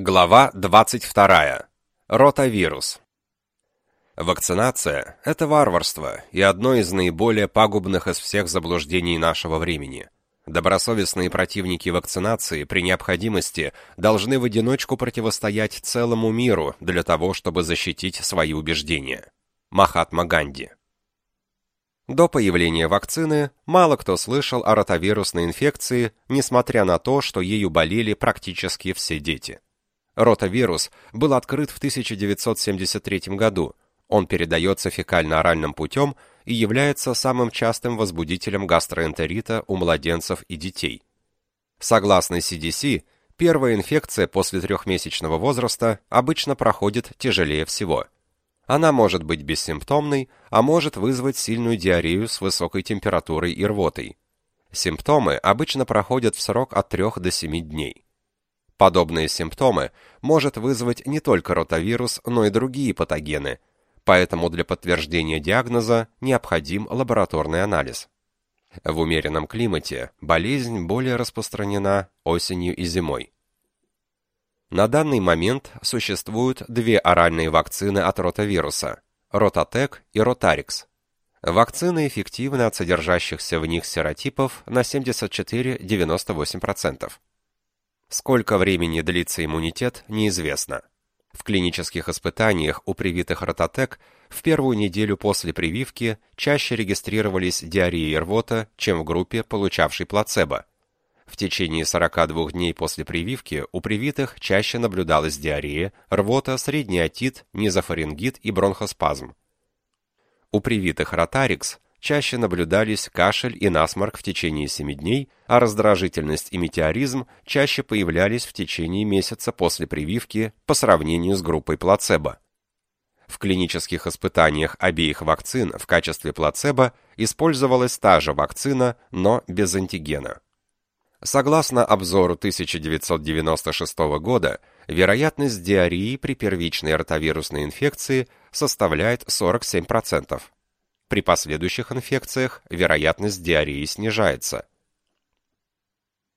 Глава 22. Ротавирус. Вакцинация – это варварство и одно из наиболее пагубных из всех заблуждений нашего времени. Добросовестные противники вакцинации при необходимости должны в одиночку противостоять целому миру для того, чтобы защитить свои убеждения. Махатма Ганди. До появления вакцины мало кто слышал о ротавирусной инфекции, несмотря на то, что ею болели практически все дети. Ротавирус был открыт в 1973 году. Он передается фекально-оральным путем и является самым частым возбудителем гастроэнтерита у младенцев и детей. Согласно CDC, первая инфекция после трехмесячного возраста обычно проходит тяжелее всего – она может быть бессимптомной, а может вызвать сильную диарею с высокой температурой и рвотой. Симптомы обычно проходят в срок от 3 до 7 дней. Подобные симптомы может вызвать не только ротавирус, но и другие патогены, поэтому для подтверждения диагноза необходим лабораторный анализ. В умеренном климате болезнь более распространена осенью и зимой. На данный момент существуют две оральные вакцины от ротавируса – Ротатек и Ротарикс. Вакцины эффективны от содержащихся в них серотипов на 74-98%. Сколько времени длится иммунитет, неизвестно. В клинических испытаниях у привитых Ротатек в первую неделю после прививки чаще регистрировались диарея и рвота, чем в группе, получавшей плацебо – в течение 42 дней после прививки у привитых чаще наблюдалась диарея, рвота, средний отит, низофарингит и бронхоспазм. У привитых ротарикс чаще наблюдались кашель и насморк в течение 7 дней, а раздражительность и метеоризм чаще появлялись в течение месяца после прививки по сравнению с группой плацебо. В клинических испытаниях обеих вакцин в качестве плацебо использовалась та же вакцина, но без антигена. Согласно обзору 1996 года, вероятность диареи при первичной ротавирусной инфекции составляет 47%. При последующих инфекциях вероятность диареи снижается.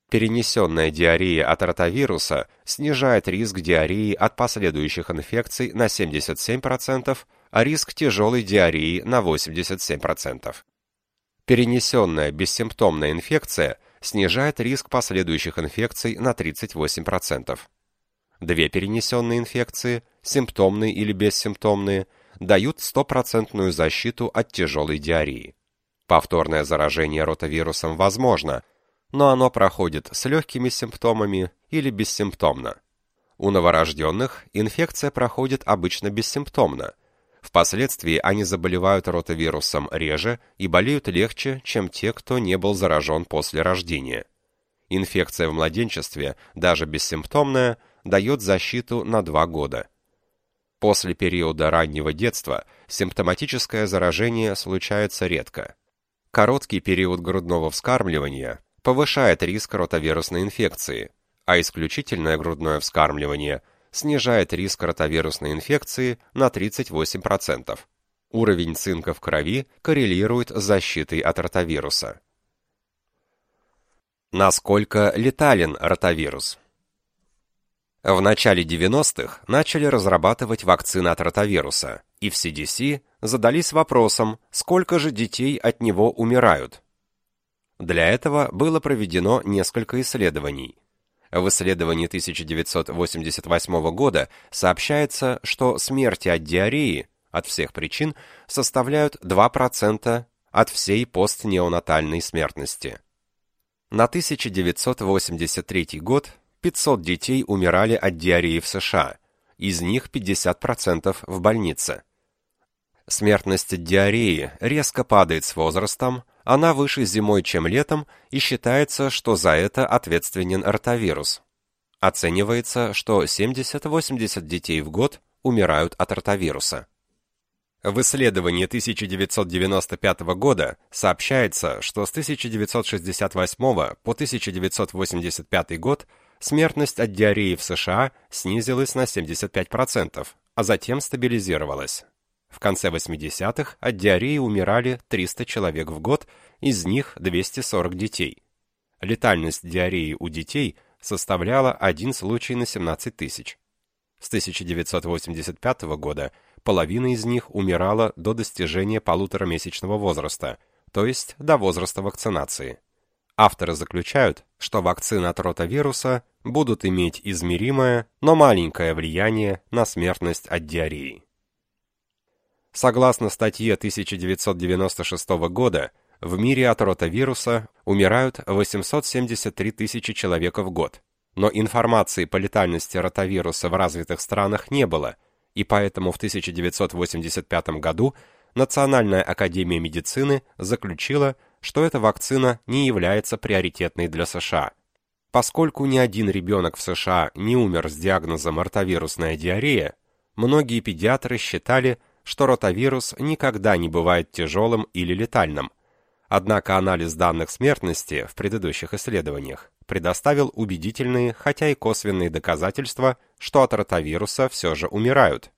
Перенесенная диарея от ротавируса снижает риск диареи от последующих инфекций на 77%, а риск тяжелой диареи на 87%. Перенесенная бессимптомная инфекция – снижает риск последующих инфекций на 38%. Две перенесенные инфекции, симптомные или бессимптомные, дают стопроцентную защиту от тяжелой диареи. Повторное заражение ротавирусом возможно, но оно проходит с легкими симптомами или бессимптомно. У новорожденных инфекция проходит обычно бессимптомно, Впоследствии они заболевают ротавирусом реже и болеют легче, чем те, кто не был заражен после рождения. Инфекция в младенчестве, даже бессимптомная, дает защиту на 2 года. После периода раннего детства симптоматическое заражение случается редко. Короткий период грудного вскармливания повышает риск ротавирусной инфекции, а исключительное грудное вскармливание снижает риск ротавирусной инфекции на 38%. Уровень цинка в крови коррелирует с защитой от ротавируса. Насколько летален ротавирус? В начале 90-х начали разрабатывать вакцины от ротавируса, и в CDC задались вопросом, сколько же детей от него умирают. Для этого было проведено несколько исследований, в исследовании 1988 года сообщается, что смерти от диареи от всех причин составляют 2% от всей постнеонатальной смертности. На 1983 год 500 детей умирали от диареи в США, из них 50% в больнице. Смертность от диареи резко падает с возрастом, она выше зимой, чем летом, и считается, что за это ответственен ротавирус. Оценивается, что 70-80 детей в год умирают от ротавируса. В исследовании 1995 года сообщается, что с 1968 по 1985 год смертность от диареи в США снизилась на 75%, а затем стабилизировалась. В конце 80-х от диареи умирали 300 человек в год, из них 240 детей. Летальность диареи у детей составляла один случай на 17 тысяч. С 1985 года половина из них умирала до достижения полуторамесячного возраста, то есть до возраста вакцинации. Авторы заключают, что вакцины от ротавируса будут иметь измеримое, но маленькое влияние на смертность от диареи. Согласно статье 1996 года, в мире от ротавируса умирают 873 тысячи человек в год. Но информации по летальности ротавируса в развитых странах не было, и поэтому в 1985 году Национальная академия медицины заключила, что эта вакцина не является приоритетной для США. Поскольку ни один ребенок в США не умер с диагнозом ротавирусная диарея, многие педиатры считали, что ротавирус никогда не бывает тяжелым или летальным. Однако анализ данных смертности в предыдущих исследованиях предоставил убедительные, хотя и косвенные доказательства, что от ротавируса все же умирают.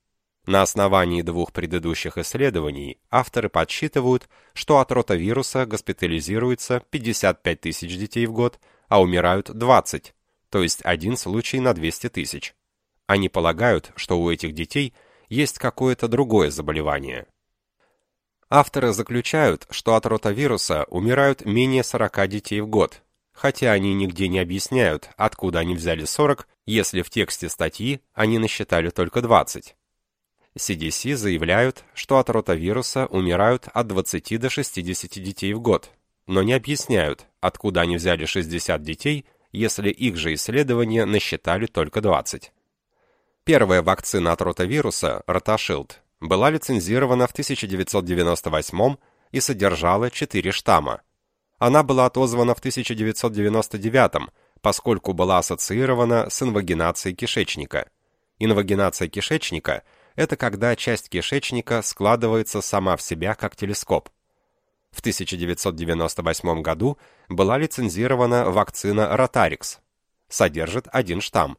На основании двух предыдущих исследований авторы подсчитывают, что от ротавируса госпитализируется 55 тысяч детей в год, а умирают 20, то есть один случай на 200 тысяч. Они полагают, что у этих детей есть какое-то другое заболевание. Авторы заключают, что от ротавируса умирают менее 40 детей в год, хотя они нигде не объясняют, откуда они взяли 40, если в тексте статьи они насчитали только 20. CDC заявляют, что от ротавируса умирают от 20 до 60 детей в год, но не объясняют, откуда они взяли 60 детей, если их же исследования насчитали только 20. Первая вакцина от ротавируса, Роташилд, была лицензирована в 1998 и содержала 4 штамма. Она была отозвана в 1999 поскольку была ассоциирована с инвагинацией кишечника. Инвагинация кишечника – это когда часть кишечника складывается сама в себя как телескоп. В 1998 году была лицензирована вакцина Ротарикс. Содержит один штамм.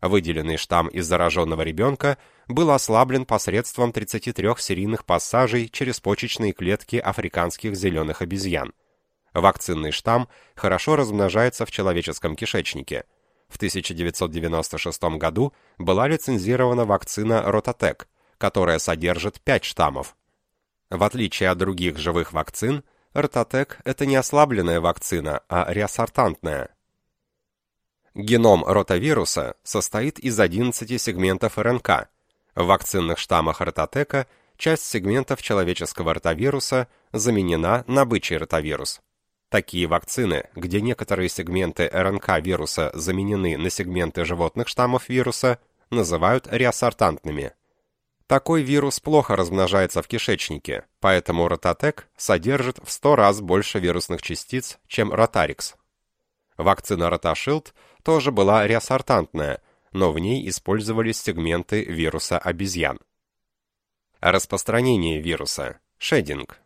Выделенный штамм из зараженного ребенка был ослаблен посредством 33 серийных пассажей через почечные клетки африканских зеленых обезьян. Вакцинный штамм хорошо размножается в человеческом кишечнике. В 1996 году была лицензирована вакцина Ротатек, которая содержит 5 штаммов. В отличие от других живых вакцин, Ротатек – это не ослабленная вакцина, а реассортантная. Геном ротавируса состоит из 11 сегментов РНК. В вакцинных штаммах ротатека часть сегментов человеческого ротавируса заменена на бычий ротавирус. Такие вакцины, где некоторые сегменты РНК вируса заменены на сегменты животных штаммов вируса, называют реассортантными. Такой вирус плохо размножается в кишечнике, поэтому ротатек содержит в 100 раз больше вирусных частиц, чем ротарикс. Вакцина Роташилд тоже была реассортантная, но в ней использовались сегменты вируса обезьян. Распространение вируса. Шединг.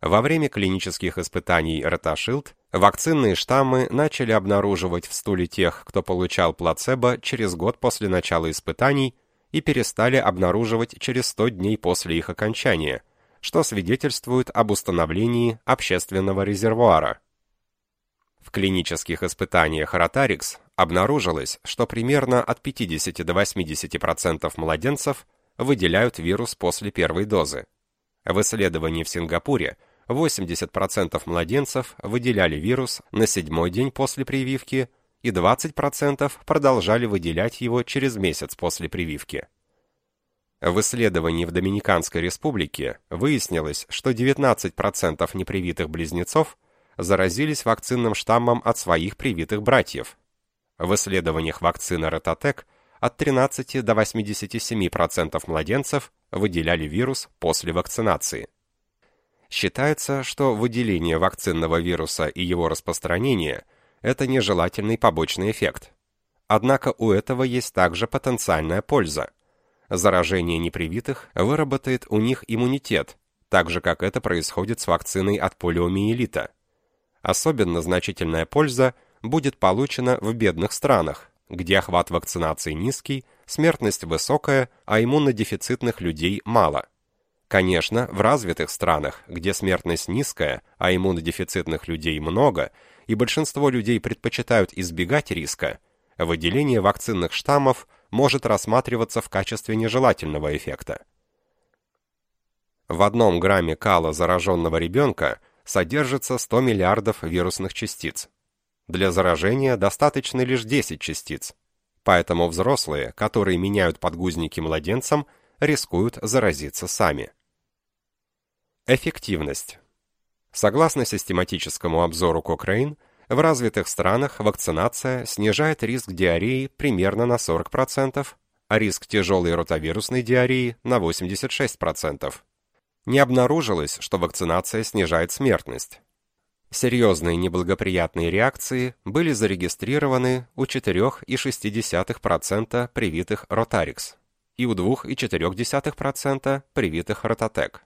Во время клинических испытаний Роташилд вакцинные штаммы начали обнаруживать в стуле тех, кто получал плацебо через год после начала испытаний и перестали обнаруживать через 100 дней после их окончания, что свидетельствует об установлении общественного резервуара. В клинических испытаниях Ротарикс обнаружилось, что примерно от 50 до 80% младенцев выделяют вирус после первой дозы. В исследовании в Сингапуре 80% младенцев выделяли вирус на седьмой день после прививки, и 20% продолжали выделять его через месяц после прививки. В исследовании в Доминиканской республике выяснилось, что 19% непривитых близнецов заразились вакцинным штаммом от своих привитых братьев. В исследованиях вакцины Рототек от 13 до 87% младенцев выделяли вирус после вакцинации. Считается, что выделение вакцинного вируса и его распространение – это нежелательный побочный эффект. Однако у этого есть также потенциальная польза. Заражение непривитых выработает у них иммунитет, так же как это происходит с вакциной от полиомиелита. Особенно значительная польза будет получена в бедных странах, где охват вакцинации низкий, смертность высокая, а иммунодефицитных людей мало. Конечно, в развитых странах, где смертность низкая, а иммунодефицитных людей много, и большинство людей предпочитают избегать риска, выделение вакцинных штаммов может рассматриваться в качестве нежелательного эффекта. В одном грамме кала зараженного ребенка содержится 100 миллиардов вирусных частиц. Для заражения достаточно лишь 10 частиц. Поэтому взрослые, которые меняют подгузники младенцам, рискуют заразиться сами. Эффективность. Согласно систематическому обзору Cochrane, в развитых странах вакцинация снижает риск диареи примерно на 40%, а риск тяжелой ротавирусной диареи на 86%. Не обнаружилось, что вакцинация снижает смертность. Серьезные неблагоприятные реакции были зарегистрированы у 4,6% привитых ротарикс и у 2,4% привитых рототек.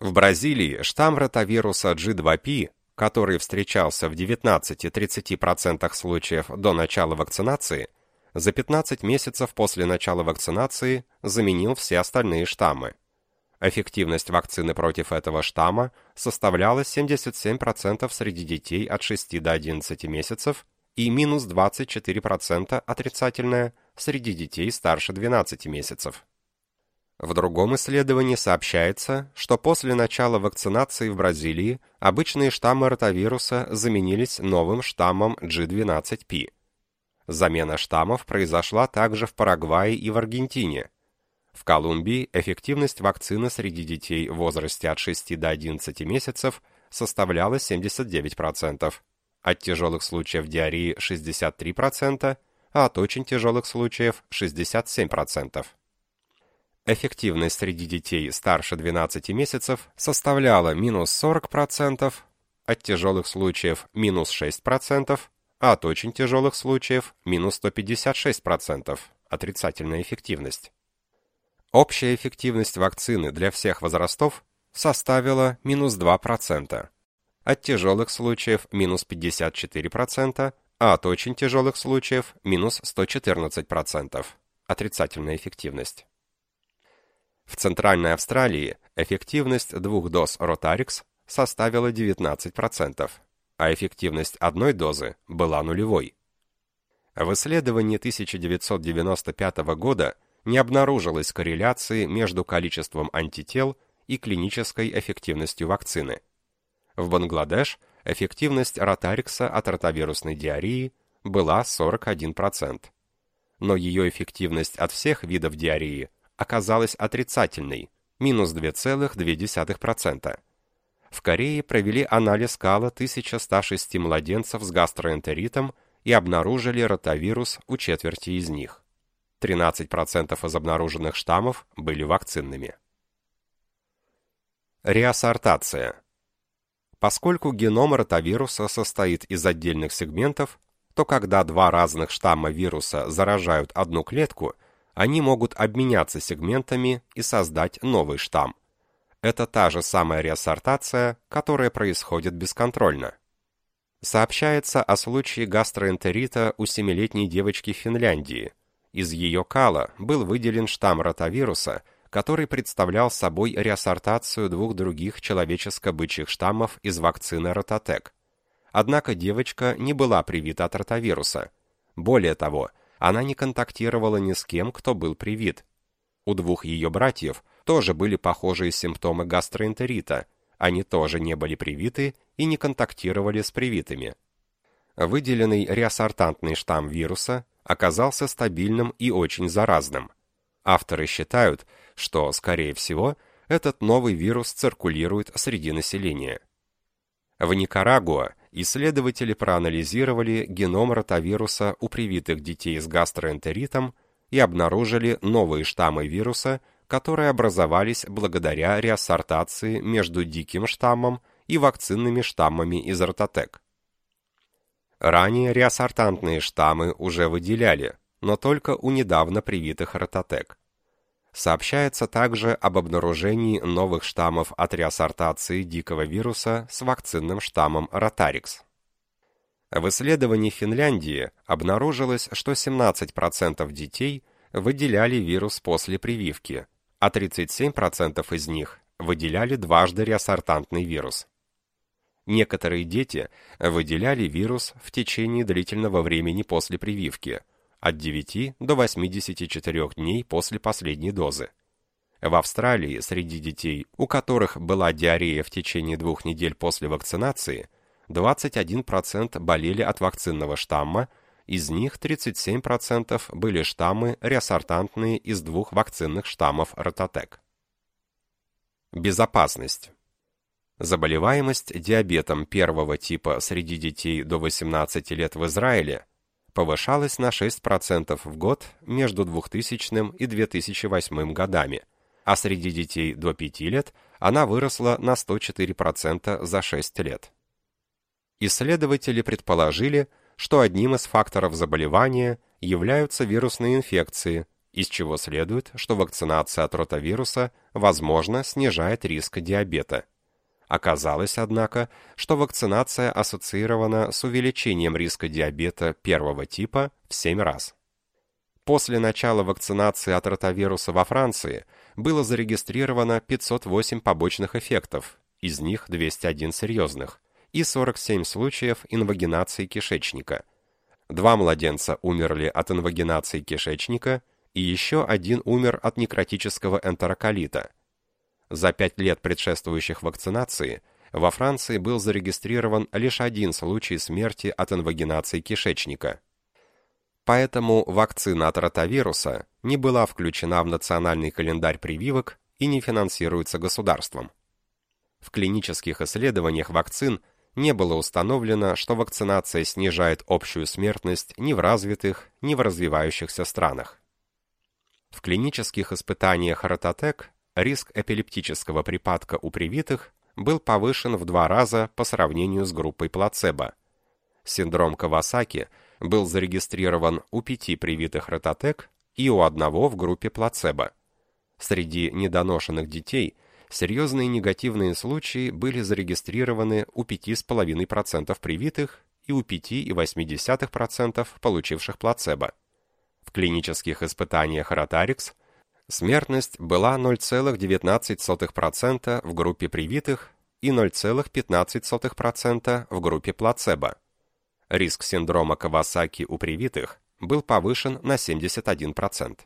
В Бразилии штамм ротавируса G2P, который встречался в 19-30% случаев до начала вакцинации, за 15 месяцев после начала вакцинации заменил все остальные штаммы. Эффективность вакцины против этого штамма составляла 77% среди детей от 6 до 11 месяцев и минус 24% отрицательная среди детей старше 12 месяцев. В другом исследовании сообщается, что после начала вакцинации в Бразилии обычные штаммы ротавируса заменились новым штаммом G12P. Замена штаммов произошла также в Парагвае и в Аргентине. В Колумбии эффективность вакцины среди детей в возрасте от 6 до 11 месяцев составляла 79%, от тяжелых случаев диареи 63%, а от очень тяжелых случаев 67%. Эффективность среди детей старше 12 месяцев составляла минус 40%, от тяжелых случаев минус 6%, а от очень тяжелых случаев минус 156%, отрицательная эффективность. Общая эффективность вакцины для всех возрастов составила минус 2%, от тяжелых случаев минус 54%, а от очень тяжелых случаев минус 114%, отрицательная эффективность. В Центральной Австралии эффективность двух доз Ротарикс составила 19%, а эффективность одной дозы была нулевой. В исследовании 1995 года не обнаружилось корреляции между количеством антител и клинической эффективностью вакцины. В Бангладеш эффективность ротарикса от ротавирусной диареи была 41%, но ее эффективность от всех видов диареи оказалась отрицательной, минус 2,2%. В Корее провели анализ кала 1106 младенцев с гастроэнтеритом и обнаружили ротавирус у четверти из них. 13% из обнаруженных штаммов были вакцинными. Реассортация. Поскольку геном ротавируса состоит из отдельных сегментов, то когда два разных штамма вируса заражают одну клетку – они могут обменяться сегментами и создать новый штамм. Это та же самая реассортация, которая происходит бесконтрольно. Сообщается о случае гастроэнтерита у семилетней девочки Финляндии. Из ее кала был выделен штамм ротавируса, который представлял собой реассортацию двух других человеческо-бычьих штаммов из вакцины Рототек. Однако девочка не была привита от ротавируса. Более того, она не контактировала ни с кем, кто был привит. У двух ее братьев тоже были похожие симптомы гастроэнтерита, они тоже не были привиты и не контактировали с привитыми. Выделенный реассортантный штамм вируса оказался стабильным и очень заразным. Авторы считают, что, скорее всего, этот новый вирус циркулирует среди населения. В Никарагуа исследователи проанализировали геном ротавируса у привитых детей с гастроэнтеритом и обнаружили новые штаммы вируса, которые образовались благодаря реассортации между диким штаммом и вакцинными штаммами из рототек. Ранее реассортантные штаммы уже выделяли, но только у недавно привитых рототек. Сообщается также об обнаружении новых штаммов от реассортации дикого вируса с вакцинным штаммом Ротарикс. В исследовании Финляндии обнаружилось, что 17% детей выделяли вирус после прививки, а 37% из них выделяли дважды реассортантный вирус. Некоторые дети выделяли вирус в течение длительного времени после прививки, от 9 до 84 дней после последней дозы. В Австралии среди детей, у которых была диарея в течение двух недель после вакцинации, 21% болели от вакцинного штамма, из них 37% были штаммы реассортантные из двух вакцинных штаммов Рототек. Безопасность. Заболеваемость диабетом первого типа среди детей до 18 лет в Израиле повышалась на 6% в год между 2000 и 2008 годами, а среди детей до 5 лет она выросла на 104% за 6 лет. Исследователи предположили, что одним из факторов заболевания являются вирусные инфекции, из чего следует, что вакцинация от ротавируса, возможно, снижает риск диабета. Оказалось, однако, что вакцинация ассоциирована с увеличением риска диабета первого типа в 7 раз. После начала вакцинации от ротавируса во Франции было зарегистрировано 508 побочных эффектов, из них 201 серьезных, и 47 случаев инвагинации кишечника. Два младенца умерли от инвагинации кишечника, и еще один умер от некротического энтероколита – за пять лет предшествующих вакцинации во Франции был зарегистрирован лишь один случай смерти от инвагинации кишечника. Поэтому вакцина от ротавируса не была включена в национальный календарь прививок и не финансируется государством. В клинических исследованиях вакцин не было установлено, что вакцинация снижает общую смертность ни в развитых, ни в развивающихся странах. В клинических испытаниях Рототек риск эпилептического припадка у привитых был повышен в два раза по сравнению с группой плацебо. Синдром Кавасаки был зарегистрирован у пяти привитых рототек и у одного в группе плацебо. Среди недоношенных детей серьезные негативные случаи были зарегистрированы у 5,5% привитых и у 5,8% получивших плацебо. В клинических испытаниях Ротарикс Смертность была 0,19% в группе привитых и 0,15% в группе плацебо. Риск синдрома Кавасаки у привитых был повышен на 71%.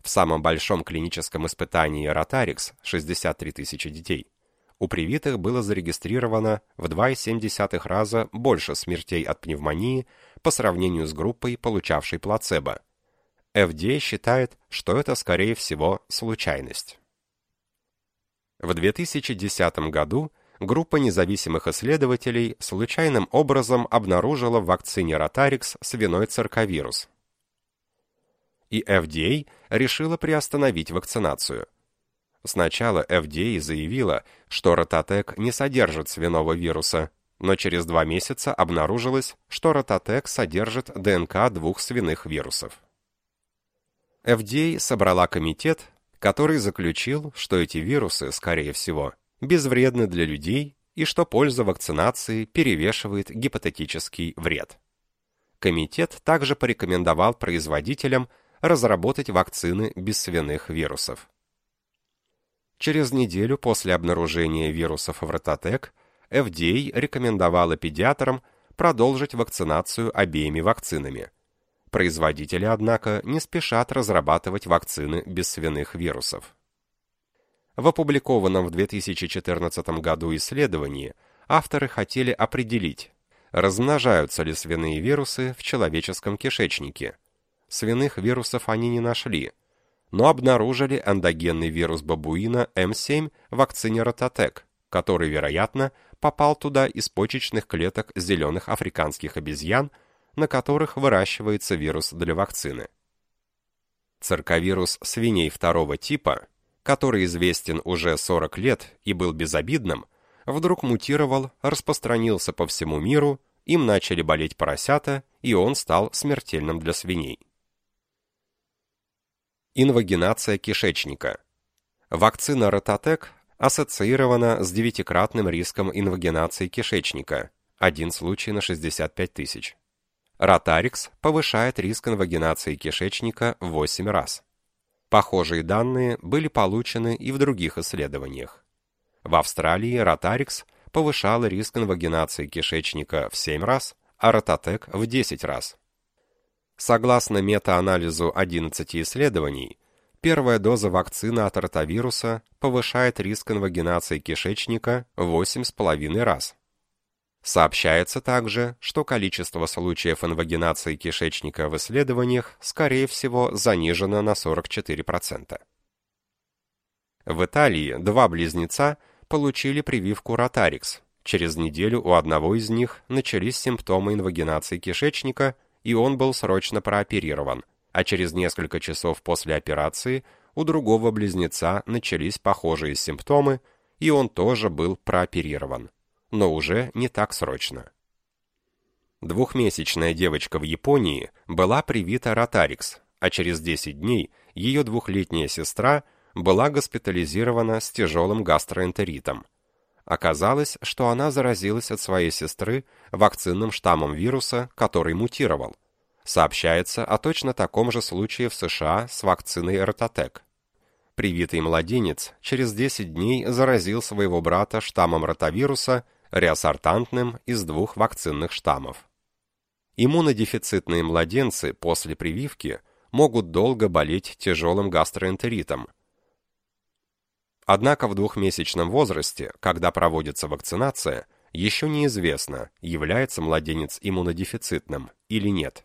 В самом большом клиническом испытании Ротарикс 63 тысячи детей у привитых было зарегистрировано в 2,7 раза больше смертей от пневмонии по сравнению с группой, получавшей плацебо – FDA считает, что это, скорее всего, случайность. В 2010 году группа независимых исследователей случайным образом обнаружила в вакцине Rotarix свиной цирковирус. И FDA решила приостановить вакцинацию. Сначала FDA заявила, что Рототек не содержит свиного вируса, но через два месяца обнаружилось, что Рототек содержит ДНК двух свиных вирусов. FDA собрала комитет, который заключил, что эти вирусы, скорее всего, безвредны для людей и что польза вакцинации перевешивает гипотетический вред. Комитет также порекомендовал производителям разработать вакцины без свиных вирусов. Через неделю после обнаружения вирусов в рототек FDA рекомендовала педиатрам продолжить вакцинацию обеими вакцинами – Производители, однако, не спешат разрабатывать вакцины без свиных вирусов. В опубликованном в 2014 году исследовании авторы хотели определить, размножаются ли свиные вирусы в человеческом кишечнике. Свиных вирусов они не нашли, но обнаружили эндогенный вирус бабуина М7 в вакцине Рототек, который, вероятно, попал туда из почечных клеток зеленых африканских обезьян – на которых выращивается вирус для вакцины. Цирковирус свиней второго типа, который известен уже 40 лет и был безобидным, вдруг мутировал, распространился по всему миру, им начали болеть поросята, и он стал смертельным для свиней. Инвагинация кишечника. Вакцина Рототек ассоциирована с девятикратным риском инвагинации кишечника, один случай на 65 тысяч. Ротарикс повышает риск инвагинации кишечника в 8 раз. Похожие данные были получены и в других исследованиях. В Австралии Ротарикс повышала риск инвагинации кишечника в 7 раз, а Рототек в 10 раз. Согласно мета-анализу 11 исследований, первая доза вакцины от ротавируса повышает риск инвагинации кишечника в 8,5 раз. Сообщается также, что количество случаев инвагинации кишечника в исследованиях, скорее всего, занижено на 44%. В Италии два близнеца получили прививку Ротарикс. Через неделю у одного из них начались симптомы инвагинации кишечника – и он был срочно прооперирован, а через несколько часов после операции у другого близнеца начались похожие симптомы, и он тоже был прооперирован, но уже не так срочно. Двухмесячная девочка в Японии была привита ротарикс, а через 10 дней ее двухлетняя сестра была госпитализирована с тяжелым гастроэнтеритом. Оказалось, что она заразилась от своей сестры вакцинным штаммом вируса, который мутировал. Сообщается о точно таком же случае в США с вакциной Рототек. Привитый младенец через 10 дней заразил своего брата штаммом ротавируса, реассортантным из двух вакцинных штаммов. Иммунодефицитные младенцы после прививки могут долго болеть тяжелым гастроэнтеритом, Однако в двухмесячном возрасте, когда проводится вакцинация, еще неизвестно, является младенец иммунодефицитным или нет.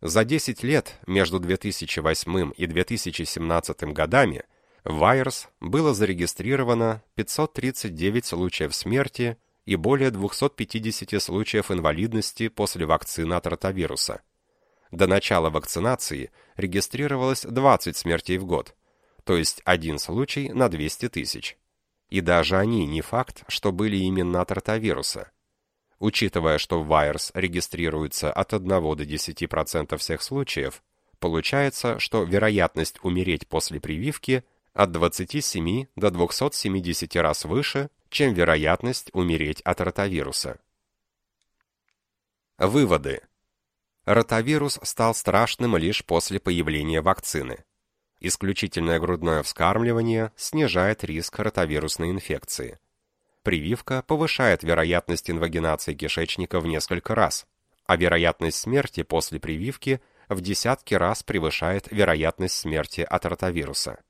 За 10 лет между 2008 и 2017 годами в VIRUS было зарегистрировано 539 случаев смерти и более 250 случаев инвалидности после вакцины от ротавируса. До начала вакцинации регистрировалось 20 смертей в год, то есть один случай на 200 тысяч. И даже они не факт, что были именно от ротавируса. Учитывая, что вирус регистрируется от 1 до 10% всех случаев, получается, что вероятность умереть после прививки от 27 до 270 раз выше, чем вероятность умереть от ротавируса. Выводы. Ротавирус стал страшным лишь после появления вакцины. Исключительное грудное вскармливание снижает риск ротавирусной инфекции. Прививка повышает вероятность инвагинации кишечника в несколько раз, а вероятность смерти после прививки в десятки раз превышает вероятность смерти от ротавируса.